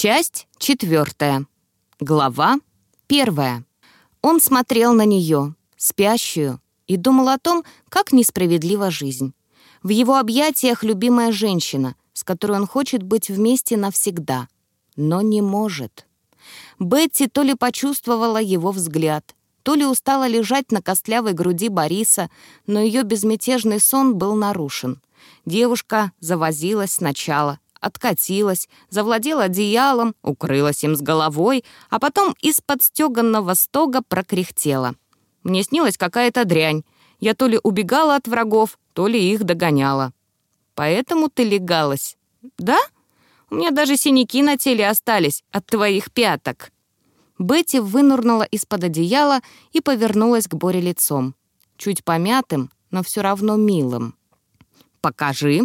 Часть четвертая. Глава первая. Он смотрел на нее, спящую, и думал о том, как несправедлива жизнь. В его объятиях любимая женщина, с которой он хочет быть вместе навсегда, но не может. Бетти то ли почувствовала его взгляд, то ли устала лежать на костлявой груди Бориса, но ее безмятежный сон был нарушен. Девушка завозилась сначала, откатилась, завладела одеялом, укрылась им с головой, а потом из-под стёганного стога прокряхтела. Мне снилась какая-то дрянь. Я то ли убегала от врагов, то ли их догоняла. Поэтому ты легалась. Да? У меня даже синяки на теле остались от твоих пяток. Бетти вынурнула из-под одеяла и повернулась к Боре лицом. Чуть помятым, но все равно милым. «Покажи»,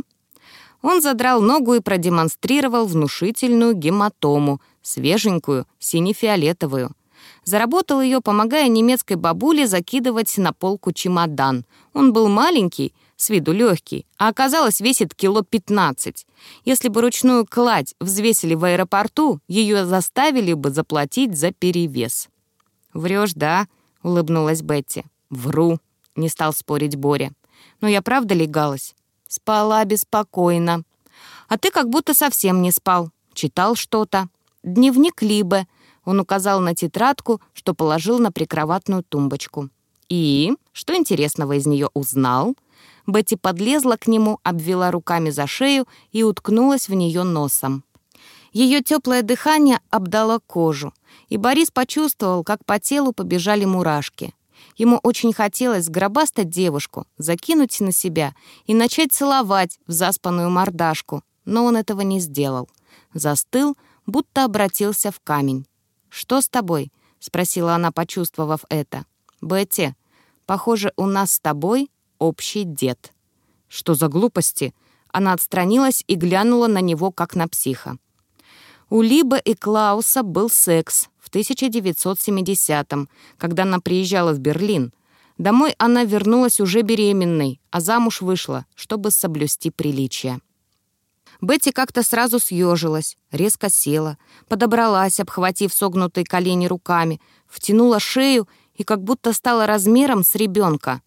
он задрал ногу и продемонстрировал внушительную гематому, свеженькую, сине-фиолетовую. Заработал ее, помогая немецкой бабуле закидывать на полку чемодан. Он был маленький, с виду легкий, а оказалось весит кило 15. Если бы ручную кладь взвесили в аэропорту, ее заставили бы заплатить за перевес. «Врешь, да?» — улыбнулась Бетти. «Вру», — не стал спорить Боря. «Но я правда легалась?» Спала беспокойно. А ты как будто совсем не спал. Читал что-то. Дневник Либе. Он указал на тетрадку, что положил на прикроватную тумбочку. И что интересного из нее узнал? Бетти подлезла к нему, обвела руками за шею и уткнулась в нее носом. Ее теплое дыхание обдало кожу, и Борис почувствовал, как по телу побежали мурашки. Ему очень хотелось сгробастать девушку, закинуть на себя и начать целовать в заспанную мордашку, но он этого не сделал. Застыл, будто обратился в камень. «Что с тобой?» — спросила она, почувствовав это. «Бетти, похоже, у нас с тобой общий дед». «Что за глупости?» Она отстранилась и глянула на него, как на психа. У Либа и Клауса был секс, 1970-м, когда она приезжала в Берлин. Домой она вернулась уже беременной, а замуж вышла, чтобы соблюсти приличие. Бетти как-то сразу съежилась, резко села, подобралась, обхватив согнутые колени руками, втянула шею и как будто стала размером с ребенка.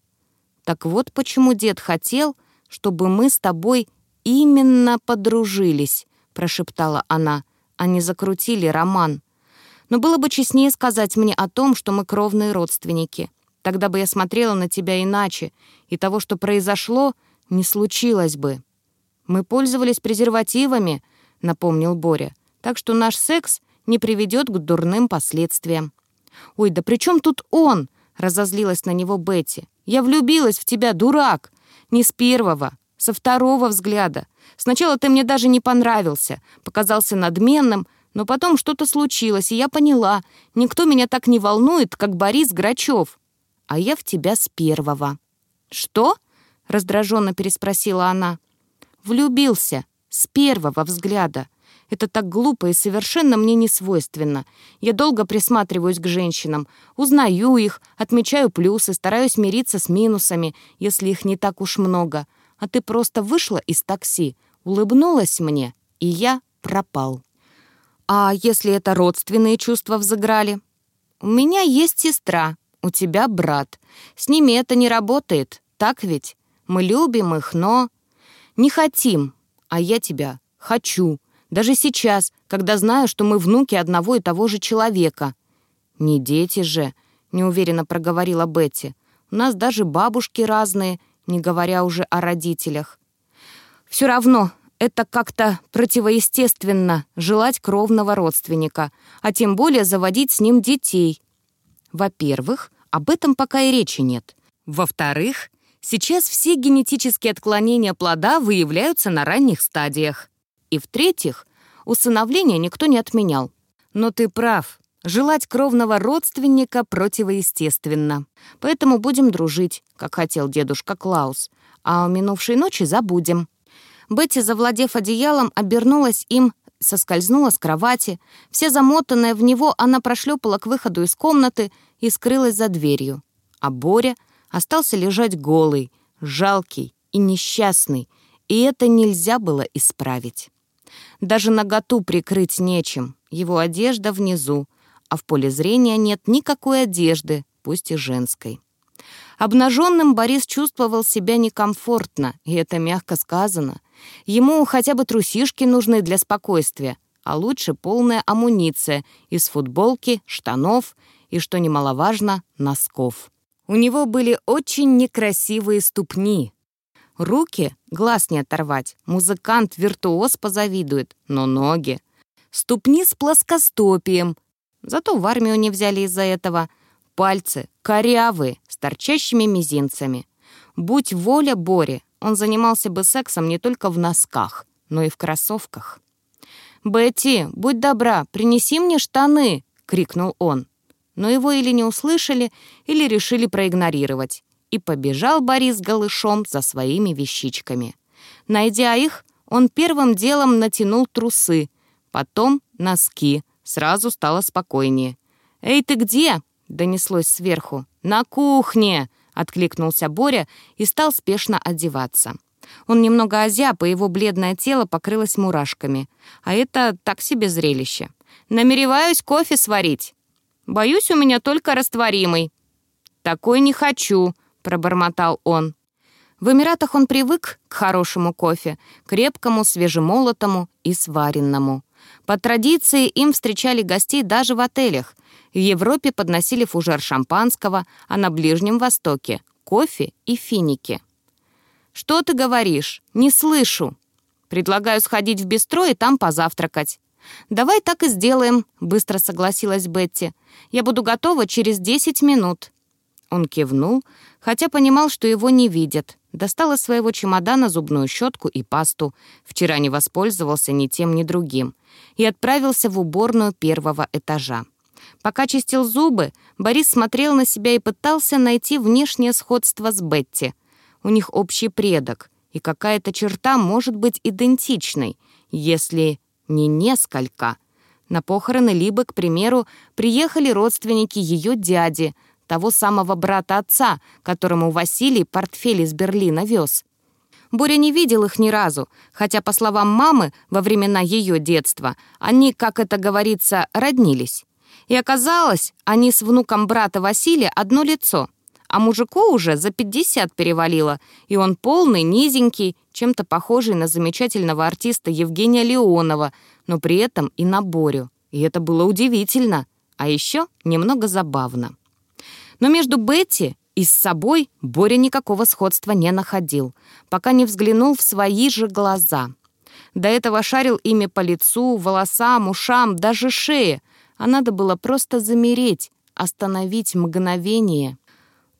Так вот почему дед хотел, чтобы мы с тобой именно подружились, прошептала она, а не закрутили роман. Но было бы честнее сказать мне о том, что мы кровные родственники. Тогда бы я смотрела на тебя иначе, и того, что произошло, не случилось бы. Мы пользовались презервативами, напомнил Боря, так что наш секс не приведет к дурным последствиям. Ой, да при чем тут он? разозлилась на него Бетти. Я влюбилась в тебя, дурак. Не с первого, со второго взгляда. Сначала ты мне даже не понравился, показался надменным, но потом что-то случилось, и я поняла, никто меня так не волнует, как Борис Грачев. А я в тебя с первого». «Что?» — раздраженно переспросила она. «Влюбился. С первого взгляда. Это так глупо и совершенно мне не свойственно. Я долго присматриваюсь к женщинам, узнаю их, отмечаю плюсы, стараюсь мириться с минусами, если их не так уж много. А ты просто вышла из такси, улыбнулась мне, и я пропал». «А если это родственные чувства взыграли?» «У меня есть сестра, у тебя брат. С ними это не работает, так ведь? Мы любим их, но...» «Не хотим, а я тебя хочу. Даже сейчас, когда знаю, что мы внуки одного и того же человека». «Не дети же», — неуверенно проговорила Бетти. «У нас даже бабушки разные, не говоря уже о родителях». «Все равно это как-то противоестественно желать кровного родственника, а тем более заводить с ним детей. Во-первых, об этом пока и речи нет. Во-вторых, сейчас все генетические отклонения плода выявляются на ранних стадиях. И в-третьих, усыновление никто не отменял. Но ты прав, желать кровного родственника противоестественно. Поэтому будем дружить, как хотел дедушка Клаус, а о минувшей ночи забудем. Бетти, завладев одеялом, обернулась им, соскользнула с кровати. Вся замотанная в него, она прошлепала к выходу из комнаты и скрылась за дверью. А Боря остался лежать голый, жалкий и несчастный, и это нельзя было исправить. Даже наготу прикрыть нечем, его одежда внизу, а в поле зрения нет никакой одежды, пусть и женской. Обнаженным Борис чувствовал себя некомфортно, и это мягко сказано. Ему хотя бы трусишки нужны для спокойствия, а лучше полная амуниция из футболки, штанов и, что немаловажно, носков. У него были очень некрасивые ступни. Руки глаз не оторвать, музыкант-виртуоз позавидует, но ноги. Ступни с плоскостопием. Зато в армию не взяли из-за этого. Пальцы корявые, с торчащими мизинцами. Будь воля Бори, он занимался бы сексом не только в носках, но и в кроссовках. «Бетти, будь добра, принеси мне штаны!» — крикнул он. Но его или не услышали, или решили проигнорировать. И побежал Борис голышом за своими вещичками. Найдя их, он первым делом натянул трусы, потом носки. Сразу стало спокойнее. «Эй, ты где?» — донеслось сверху. «На кухне!» — откликнулся Боря и стал спешно одеваться. Он немного озяб, и его бледное тело покрылось мурашками. А это так себе зрелище. «Намереваюсь кофе сварить. Боюсь, у меня только растворимый». «Такой не хочу», — пробормотал он. В Эмиратах он привык к хорошему кофе, крепкому, свежемолотому и сваренному. По традиции им встречали гостей даже в отелях. В Европе подносили фужер шампанского, а на Ближнем Востоке — кофе и финики. «Что ты говоришь? Не слышу!» «Предлагаю сходить в бистро и там позавтракать». «Давай так и сделаем», — быстро согласилась Бетти. «Я буду готова через десять минут». Он кивнул, хотя понимал, что его не видят. Достал из своего чемодана зубную щетку и пасту. Вчера не воспользовался ни тем, ни другим. И отправился в уборную первого этажа. Пока чистил зубы, Борис смотрел на себя и пытался найти внешнее сходство с Бетти. У них общий предок, и какая-то черта может быть идентичной, если не несколько. На похороны Либы, к примеру, приехали родственники ее дяди — того самого брата отца, которому Василий портфель из Берлина вез. Боря не видел их ни разу, хотя, по словам мамы, во времена ее детства, они, как это говорится, роднились. И оказалось, они с внуком брата Василия одно лицо, а мужику уже за 50 перевалило, и он полный, низенький, чем-то похожий на замечательного артиста Евгения Леонова, но при этом и на Борю. И это было удивительно, а еще немного забавно. Но между Бетти и с собой Боря никакого сходства не находил, пока не взглянул в свои же глаза. До этого шарил ими по лицу, волосам, ушам, даже шее, а надо было просто замереть, остановить мгновение.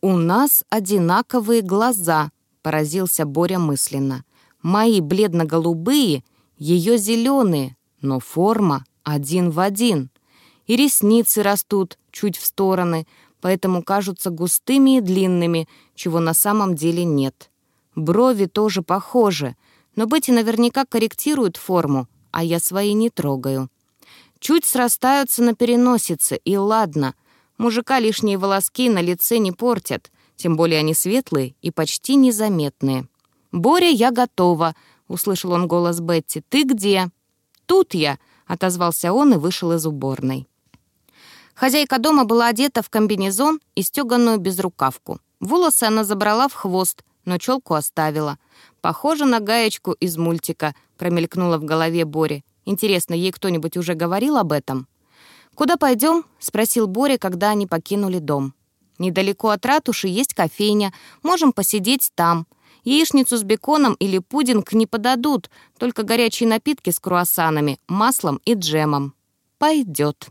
«У нас одинаковые глаза», — поразился Боря мысленно. «Мои бледно-голубые, ее зеленые, но форма один в один. И ресницы растут чуть в стороны, поэтому кажутся густыми и длинными, чего на самом деле нет. Брови тоже похожи, но Бетти наверняка корректирует форму, а я свои не трогаю. Чуть срастаются на переносице, и ладно, мужика лишние волоски на лице не портят, тем более они светлые и почти незаметные. «Боря, я готова», — услышал он голос Бетти. «Ты где?» «Тут я», — отозвался он и вышел из уборной. Хозяйка дома была одета в комбинезон и стеганую безрукавку. Волосы она забрала в хвост, но челку оставила. Похоже на гаечку из мультика, промелькнула в голове Бори. Интересно, ей кто-нибудь уже говорил об этом? «Куда пойдем?» — спросил Боря, когда они покинули дом. «Недалеко от ратуши есть кофейня. Можем посидеть там. Яичницу с беконом или пудинг не подадут, только горячие напитки с круассанами, маслом и джемом». «Пойдет».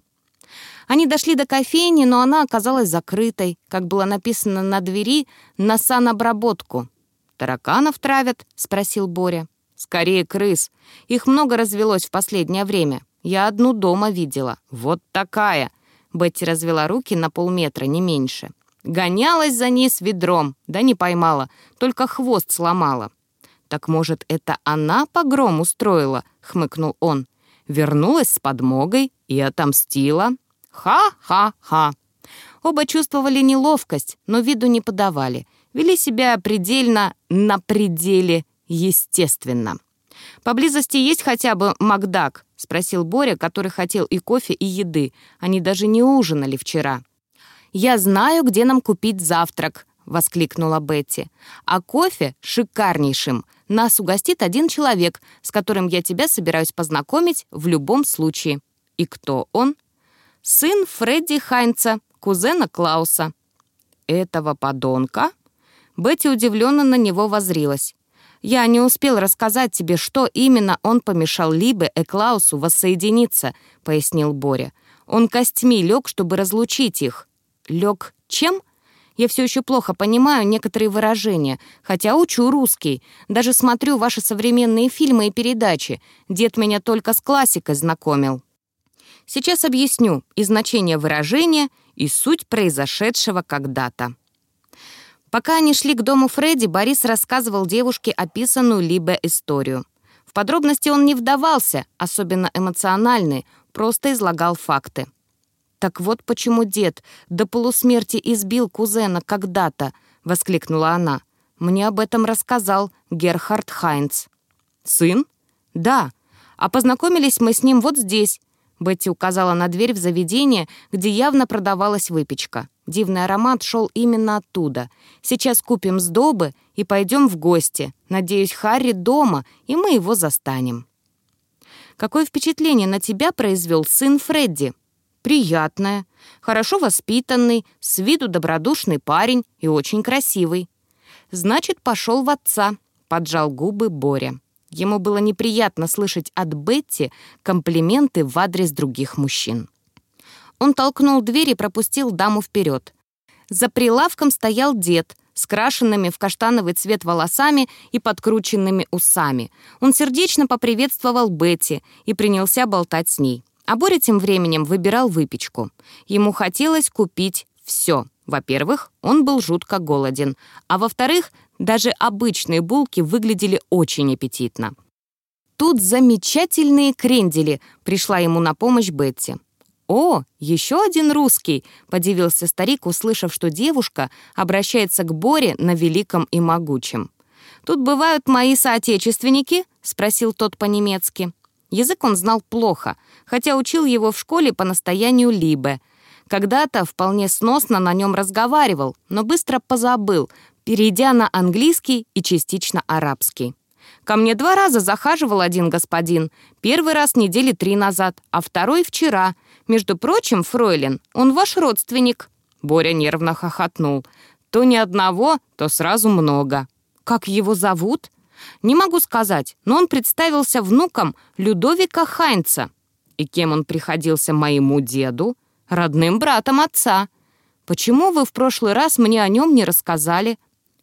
Они дошли до кофейни, но она оказалась закрытой, как было написано на двери, на санобработку. «Тараканов травят?» — спросил Боря. «Скорее крыс. Их много развелось в последнее время. Я одну дома видела. Вот такая!» Бетти развела руки на полметра, не меньше. Гонялась за ней с ведром, да не поймала, только хвост сломала. «Так, может, это она погром устроила?» — хмыкнул он. «Вернулась с подмогой и отомстила». Ха-ха-ха. Оба чувствовали неловкость, но виду не подавали. Вели себя предельно на пределе естественно. «Поблизости есть хотя бы Макдак?» — спросил Боря, который хотел и кофе, и еды. Они даже не ужинали вчера. «Я знаю, где нам купить завтрак», — воскликнула Бетти. «А кофе шикарнейшим. Нас угостит один человек, с которым я тебя собираюсь познакомить в любом случае». «И кто он?» «Сын Фредди Хайнца, кузена Клауса». «Этого подонка?» Бетти удивленно на него возрилась. «Я не успел рассказать тебе, что именно он помешал Либе и Клаусу воссоединиться», — пояснил Боря. «Он костьми лег, чтобы разлучить их». «Лег чем?» Я все еще плохо понимаю некоторые выражения, хотя учу русский. Даже смотрю ваши современные фильмы и передачи. Дед меня только с классикой знакомил. Сейчас объясню и значение выражения, и суть произошедшего когда-то. Пока они шли к дому Фредди, Борис рассказывал девушке описанную Либе историю. В подробности он не вдавался, особенно эмоциональный, просто излагал факты. «Так вот почему дед до полусмерти избил кузена когда-то», — воскликнула она. «Мне об этом рассказал Герхард Хайнц». «Сын?» «Да. А познакомились мы с ним вот здесь». Бетти указала на дверь в заведение, где явно продавалась выпечка. Дивный аромат шел именно оттуда. Сейчас купим сдобы и пойдем в гости. Надеюсь, Харри дома, и мы его застанем. Какое впечатление на тебя произвел сын Фредди? Приятное, хорошо воспитанный, с виду добродушный парень и очень красивый. Значит, пошел в отца, поджал губы Боря. Ему было неприятно слышать от Бетти комплименты в адрес других мужчин. Он толкнул дверь и пропустил даму вперед. За прилавком стоял дед с крашенными в каштановый цвет волосами и подкрученными усами. Он сердечно поприветствовал Бетти и принялся болтать с ней. А Боря тем временем выбирал выпечку. Ему хотелось купить все. Во-первых, он был жутко голоден, а во-вторых, даже обычные булки выглядели очень аппетитно. Тут замечательные крендели, пришла ему на помощь Бетти. «О, еще один русский!» — подивился старик, услышав, что девушка обращается к Боре на великом и могучем. «Тут бывают мои соотечественники?» — спросил тот по-немецки. Язык он знал плохо, хотя учил его в школе по настоянию Либе. Когда-то вполне сносно на нем разговаривал, но быстро позабыл, перейдя на английский и частично арабский. Ко мне два раза захаживал один господин. Первый раз недели три назад, а второй вчера. Между прочим, фройлен, он ваш родственник». Боря нервно хохотнул. «То ни одного, то сразу много». «Как его зовут?» «Не могу сказать, но он представился внуком Людовика Хайнца». «И кем он приходился моему деду?» «Родным братом отца». «Почему вы в прошлый раз мне о нем не рассказали?»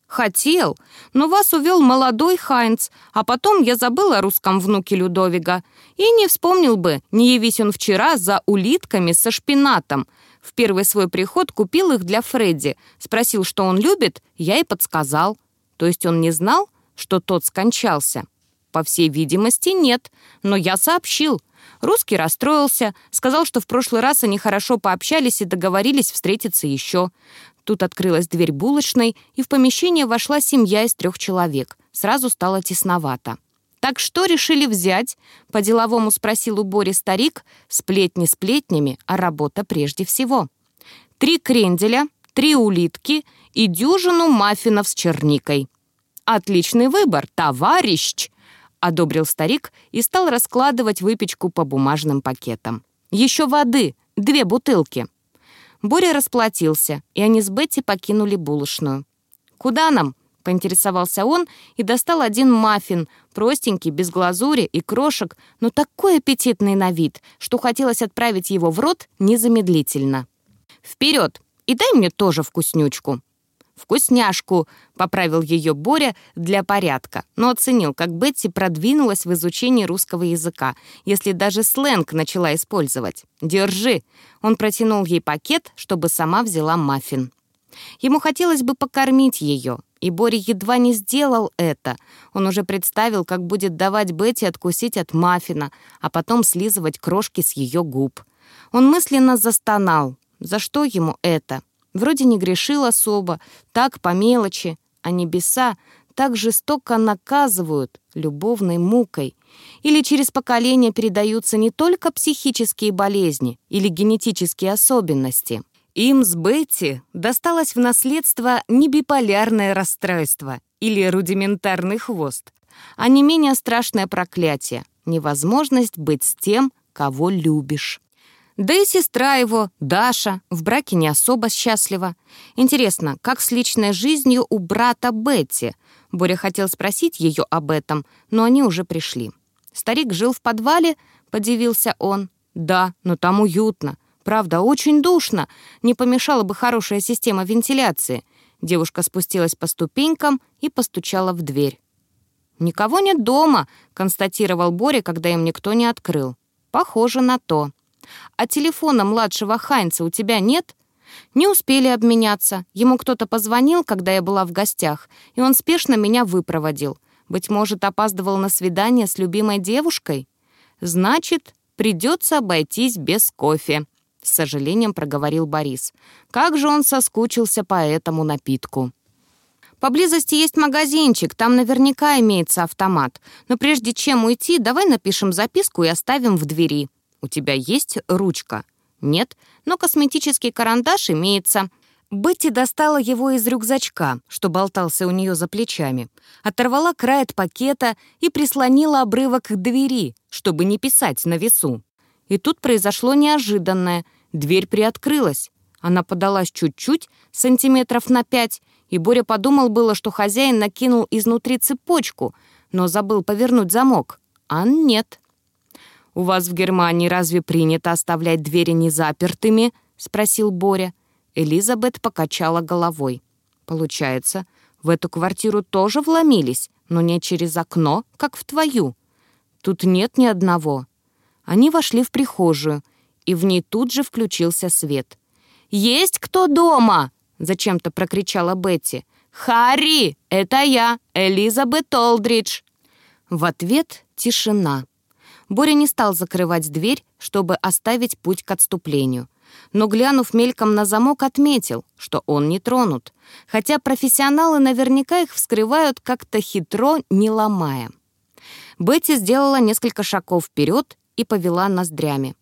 «Хотел, но вас увел молодой Хайнц, а потом я забыл о русском внуке Людовига. И не вспомнил бы, не явись он вчера за улитками со шпинатом. В первый свой приход купил их для Фредди. Спросил, что он любит, я и подсказал. То есть он не знал, что тот скончался? По всей видимости, нет, но я сообщил. Русский расстроился, сказал, что в прошлый раз они хорошо пообщались и договорились встретиться еще. Тут открылась дверь булочной, и в помещение вошла семья из трех человек. Сразу стало тесновато. «Так что решили взять?» — по-деловому спросил у Бори старик. «Сплетни сплетнями, а работа прежде всего». «Три кренделя, три улитки и дюжину маффинов с черникой». «Отличный выбор, товарищ!» — одобрил старик и стал раскладывать выпечку по бумажным пакетам. «Еще воды, две бутылки». Боря расплатился, и они с Бетти покинули булочную. «Куда нам?» — поинтересовался он и достал один маффин, простенький, без глазури и крошек, но такой аппетитный на вид, что хотелось отправить его в рот незамедлительно. «Вперед! И дай мне тоже вкуснючку!» «Вкусняшку!» — поправил ее Боря для порядка, но оценил, как Бетти продвинулась в изучении русского языка, если даже сленг начала использовать. «Держи!» Он протянул ей пакет, чтобы сама взяла маффин. Ему хотелось бы покормить ее, и Боря едва не сделал это. Он уже представил, как будет давать Бетти откусить от маффина, а потом слизывать крошки с ее губ. Он мысленно застонал. За что ему это? Вроде не грешил особо, так, по мелочи, а небеса так жестоко наказывают любовной мукой. Или через поколение передаются не только психические болезни или генетические особенности. Им с Бетти досталось в наследство не биполярное расстройство или рудиментарный хвост, а не менее страшное проклятие — невозможность быть с тем, кого любишь. Да и сестра его, Даша, в браке не особо счастлива. Интересно, как с личной жизнью у брата Бетти? Боря хотел спросить ее об этом, но они уже пришли. Старик жил в подвале, подивился он. Да, но там уютно. Правда, очень душно. Не помешала бы хорошая система вентиляции. Девушка спустилась по ступенькам и постучала в дверь. «Никого нет дома», — констатировал Боря, когда им никто не открыл. «Похоже на то». «А телефона младшего Хайнца у тебя нет?» «Не успели обменяться. Ему кто-то позвонил, когда я была в гостях, и он спешно меня выпроводил. Быть может, опаздывал на свидание с любимой девушкой? Значит, придется обойтись без кофе», — с сожалением проговорил Борис. «Как же он соскучился по этому напитку». Поблизости есть магазинчик, там наверняка имеется автомат. Но прежде чем уйти, давай напишем записку и оставим в двери. У тебя есть ручка? Нет, но косметический карандаш имеется. Бетти достала его из рюкзачка, что болтался у нее за плечами, оторвала край от пакета и прислонила обрывок к двери, чтобы не писать на весу. И тут произошло неожиданное. Дверь приоткрылась. Она подалась чуть-чуть, сантиметров на пять, и Боря подумал было, что хозяин накинул изнутри цепочку, но забыл повернуть замок. А нет. «У вас в Германии разве принято оставлять двери незапертыми?» — спросил Боря. Элизабет покачала головой. «Получается, в эту квартиру тоже вломились, но не через окно, как в твою. Тут нет ни одного». Они вошли в прихожую, и в ней тут же включился свет. «Есть кто дома?» — зачем-то прокричала Бетти. «Харри, это я, Элизабет Олдридж!» В ответ тишина. Боря не стал закрывать дверь, чтобы оставить путь к отступлению. Но, глянув мельком на замок, отметил, что он не тронут, хотя профессионалы наверняка их вскрывают как-то хитро, не ломая. Бетти сделала несколько шагов вперед и повела ноздрями.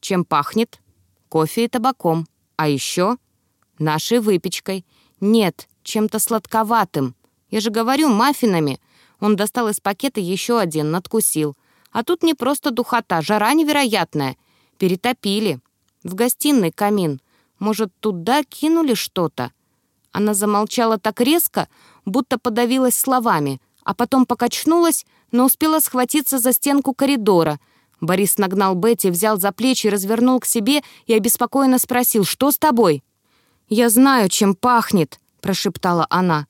Чем пахнет? Кофе и табаком. А еще нашей выпечкой. Нет, чем-то сладковатым. Я же говорю, маффинами. Он достал из пакета еще один, надкусил. А тут не просто духота, жара невероятная. Перетопили. В гостиной камин. Может, туда кинули что-то? Она замолчала так резко, будто подавилась словами, а потом покачнулась, но успела схватиться за стенку коридора. Борис нагнал Бетти, взял за плечи, развернул к себе и обеспокоенно спросил, «Что с тобой?» «Я знаю, чем пахнет», — прошептала она,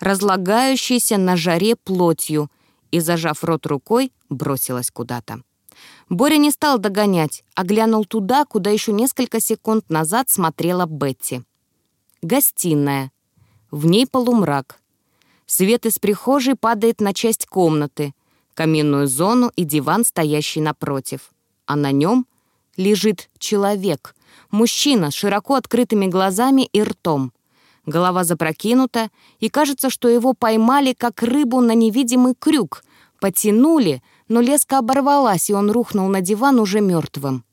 разлагающейся на жаре плотью и, зажав рот рукой, бросилась куда-то. Боря не стал догонять, а глянул туда, куда еще несколько секунд назад смотрела Бетти. Гостиная. В ней полумрак. Свет из прихожей падает на часть комнаты, каминную зону и диван, стоящий напротив. А на нем лежит человек, мужчина с широко открытыми глазами и ртом. Голова запрокинута, и кажется, что его поймали, как рыбу на невидимый крюк, потянули, но леска оборвалась, и он рухнул на диван уже мертвым.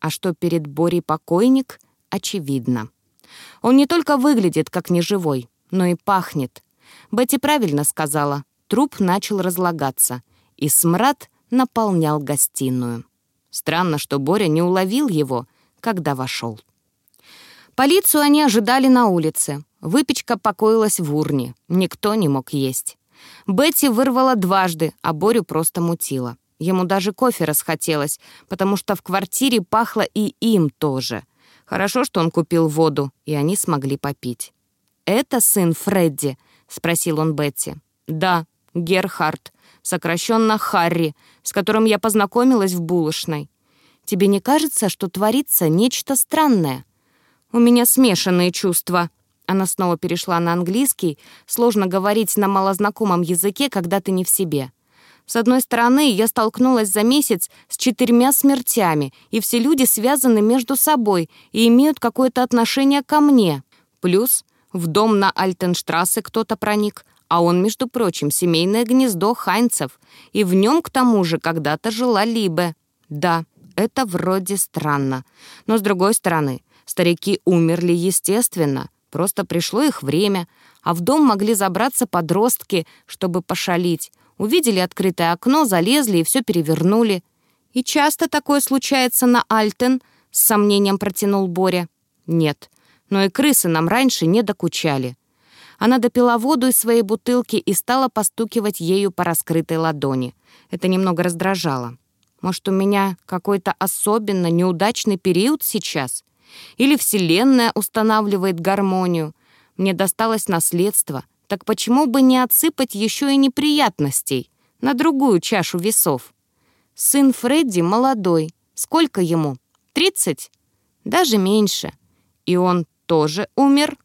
А что перед Борей покойник, очевидно. Он не только выглядит как неживой, но и пахнет. Бетти правильно сказала, труп начал разлагаться, и смрад наполнял гостиную. Странно, что Боря не уловил его, когда вошел. Полицию они ожидали на улице. Выпечка покоилась в урне. Никто не мог есть. Бетти вырвала дважды, а Борю просто мутила. Ему даже кофе расхотелось, потому что в квартире пахло и им тоже. Хорошо, что он купил воду, и они смогли попить. «Это сын Фредди?» — спросил он Бетти. «Да, Герхард, сокращенно Харри, с которым я познакомилась в булочной. Тебе не кажется, что творится нечто странное?» «У меня смешанные чувства». Она снова перешла на английский. Сложно говорить на малознакомом языке, когда ты не в себе. С одной стороны, я столкнулась за месяц с четырьмя смертями, и все люди связаны между собой и имеют какое-то отношение ко мне. Плюс в дом на Альтенштрассе кто-то проник, А он, между прочим, семейное гнездо Хайнцев, и в нем, к тому же, когда-то жила Либе. Да, это вроде странно. Но, с другой стороны, старики умерли естественно, просто пришло их время, а в дом могли забраться подростки, чтобы пошалить. Увидели открытое окно, залезли и все перевернули. «И часто такое случается на Альтен?» — с сомнением протянул Боря. «Нет, но и крысы нам раньше не докучали». Она допила воду из своей бутылки и стала постукивать ею по раскрытой ладони. Это немного раздражало. Может, у меня какой-то особенно неудачный период сейчас? Или Вселенная устанавливает гармонию? Мне досталось наследство. Так почему бы не отсыпать еще и неприятностей на другую чашу весов? Сын Фредди молодой. Сколько ему? Тридцать? Даже меньше. И он тоже умер?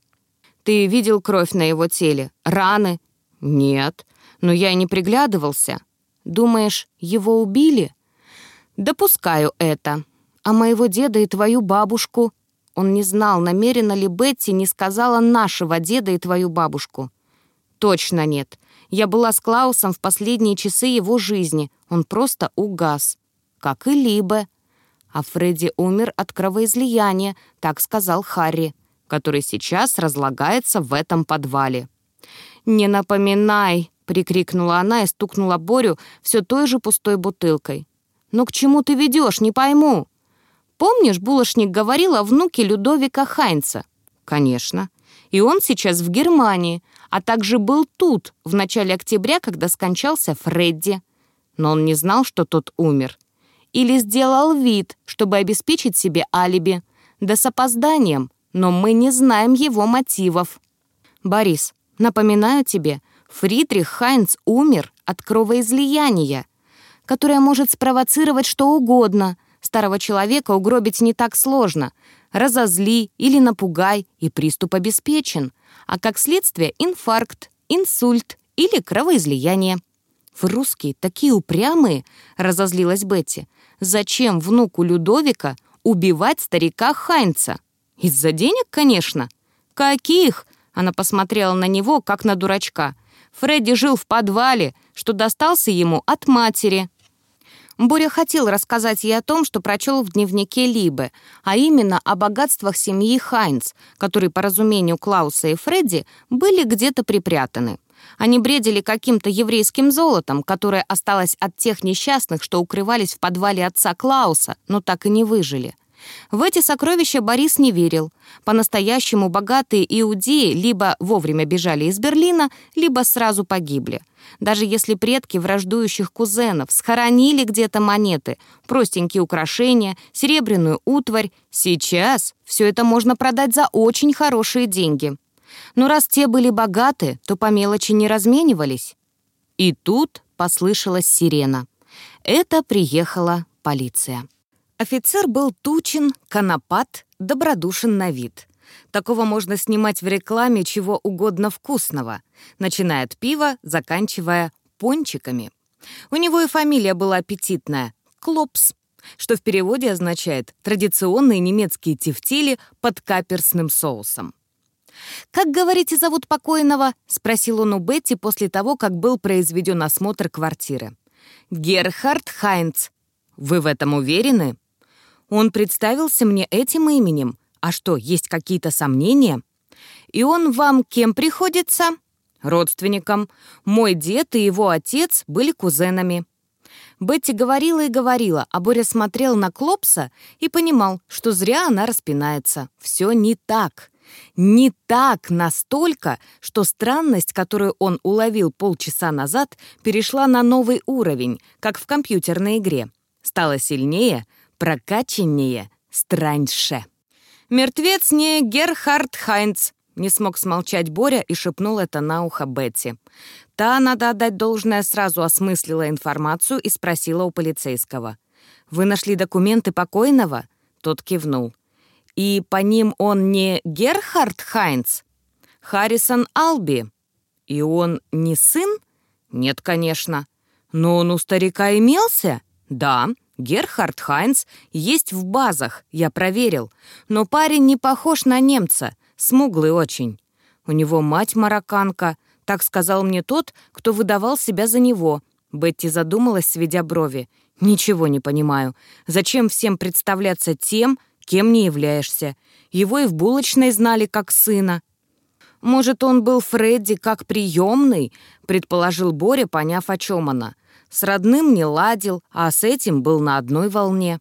Ты видел кровь на его теле? Раны? Нет. Но я и не приглядывался. Думаешь, его убили? Допускаю это. А моего деда и твою бабушку? Он не знал, намеренно ли Бетти не сказала нашего деда и твою бабушку. Точно нет. Я была с Клаусом в последние часы его жизни. Он просто угас. Как и Либе. А Фредди умер от кровоизлияния, так сказал Харри который сейчас разлагается в этом подвале. «Не напоминай!» — прикрикнула она и стукнула Борю все той же пустой бутылкой. «Но к чему ты ведешь, не пойму!» «Помнишь, булочник говорил о внуке Людовика Хайнца?» «Конечно. И он сейчас в Германии, а также был тут в начале октября, когда скончался Фредди. Но он не знал, что тот умер. Или сделал вид, чтобы обеспечить себе алиби. Да с опозданием, но мы не знаем его мотивов. Борис, напоминаю тебе, Фридрих Хайнц умер от кровоизлияния, которое может спровоцировать что угодно. Старого человека угробить не так сложно. Разозли или напугай, и приступ обеспечен. А как следствие инфаркт, инсульт или кровоизлияние. «Вы русские такие упрямые!» — разозлилась Бетти. «Зачем внуку Людовика убивать старика Хайнца?» «Из-за денег, конечно». «Каких?» — она посмотрела на него, как на дурачка. «Фредди жил в подвале, что достался ему от матери». Боря хотел рассказать ей о том, что прочел в дневнике Либы, а именно о богатствах семьи Хайнц, которые, по разумению Клауса и Фредди, были где-то припрятаны. Они бредили каким-то еврейским золотом, которое осталось от тех несчастных, что укрывались в подвале отца Клауса, но так и не выжили. В эти сокровища Борис не верил. По-настоящему богатые иудеи либо вовремя бежали из Берлина, либо сразу погибли. Даже если предки враждующих кузенов схоронили где-то монеты, простенькие украшения, серебряную утварь, сейчас все это можно продать за очень хорошие деньги. Но раз те были богаты, то по мелочи не разменивались. И тут послышалась сирена. Это приехала полиция. Офицер был тучен, конопат, добродушен на вид. Такого можно снимать в рекламе чего угодно вкусного, начиная от пива, заканчивая пончиками. У него и фамилия была аппетитная — Клопс, что в переводе означает «традиционные немецкие тефтили под каперсным соусом». «Как, говорите, зовут покойного?» — спросил он у Бетти после того, как был произведен осмотр квартиры. «Герхард Хайнц. Вы в этом уверены?» Он представился мне этим именем. А что, есть какие-то сомнения? И он вам кем приходится? Родственником. Мой дед и его отец были кузенами. Бетти говорила и говорила, а Боря смотрел на Клопса и понимал, что зря она распинается. Все не так. Не так настолько, что странность, которую он уловил полчаса назад, перешла на новый уровень, как в компьютерной игре. Стала сильнее — прокачаннее, страньше. «Мертвец не Герхард Хайнц», — не смог смолчать Боря и шепнул это на ухо Бетти. Та, надо отдать должное, сразу осмыслила информацию и спросила у полицейского. «Вы нашли документы покойного?» Тот кивнул. «И по ним он не Герхард Хайнц?» «Харрисон Алби». «И он не сын?» «Нет, конечно». «Но он у старика имелся?» «Да». Герхард Хайнц есть в базах, я проверил. Но парень не похож на немца, смуглый очень. У него мать марокканка, Так сказал мне тот, кто выдавал себя за него. Бетти задумалась, сведя брови. «Ничего не понимаю. Зачем всем представляться тем, кем не являешься? Его и в булочной знали как сына». «Может, он был Фредди как приемный?» — предположил Боря, поняв, о чем она. «С родным не ладил, а с этим был на одной волне».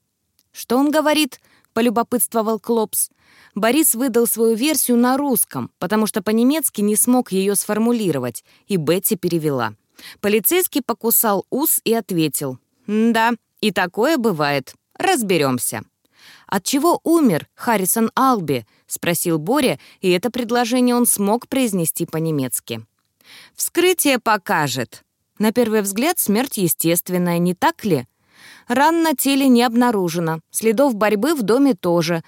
«Что он говорит?» — полюбопытствовал Клопс. Борис выдал свою версию на русском, потому что по-немецки не смог ее сформулировать, и Бетти перевела. Полицейский покусал ус и ответил. «Да, и такое бывает. Разберемся». «От чего умер Харрисон Алби?» — спросил Боря, и это предложение он смог произнести по-немецки. «Вскрытие покажет. На первый взгляд смерть естественная, не так ли? Ран на теле не обнаружено, следов борьбы в доме тоже.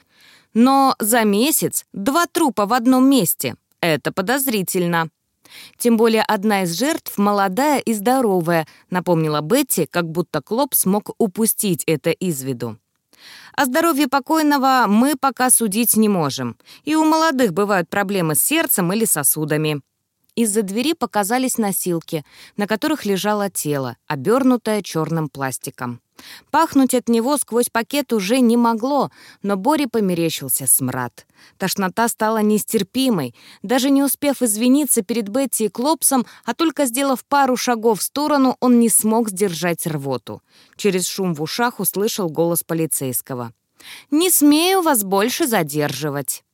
Но за месяц два трупа в одном месте — это подозрительно». Тем более одна из жертв молодая и здоровая, напомнила Бетти, как будто Клоп смог упустить это из виду. О здоровье покойного мы пока судить не можем. И у молодых бывают проблемы с сердцем или сосудами. Из-за двери показались носилки, на которых лежало тело, обернутое черным пластиком. Пахнуть от него сквозь пакет уже не могло, но Боре померещился смрад. Тошнота стала нестерпимой. Даже не успев извиниться перед Бетти и Клопсом, а только сделав пару шагов в сторону, он не смог сдержать рвоту. Через шум в ушах услышал голос полицейского. «Не смею вас больше задерживать».